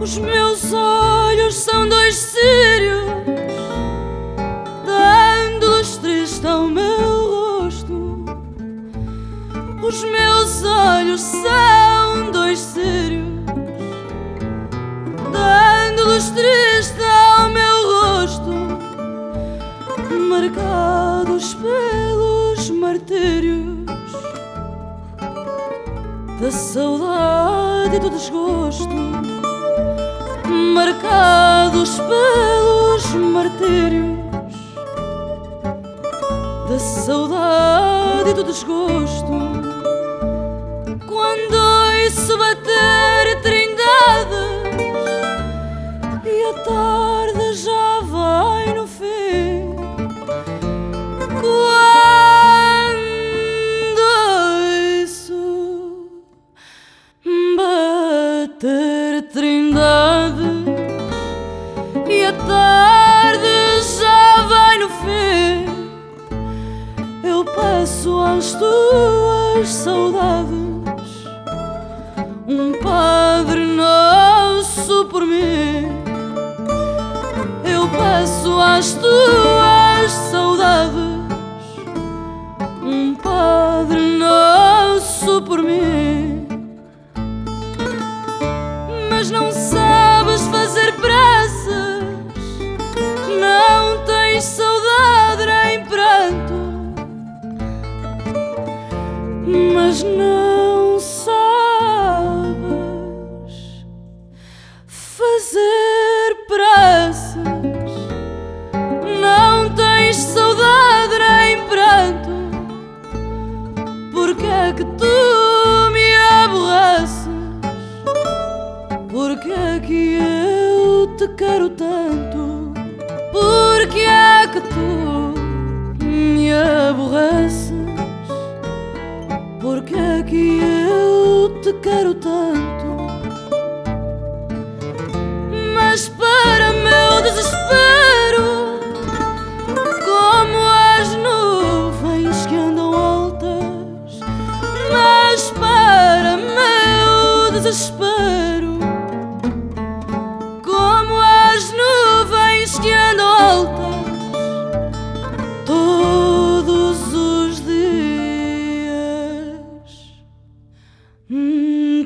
Os meus olhos são dois círios, dando luz triste ao meu rosto. Os meus olhos são dois círios, dando luz triste ao meu rosto, marcados pelos martírios da saudade e do desgosto marcados pelos martírios da saudade e do desgosto. Bater trindades e a tarde já vai no fim. Eu peço às tuas saudades um Padre Nosso por mim. Eu peço às tuas mas não sabes fazer pressas, não tens saudade nem pranto, porque é que tu me aborreces? Porque é que eu te quero tanto? Para meu desespero, como as nuvens que andam altas, mas para meu desespero, como as nuvens que andam altas, todos os dias hum,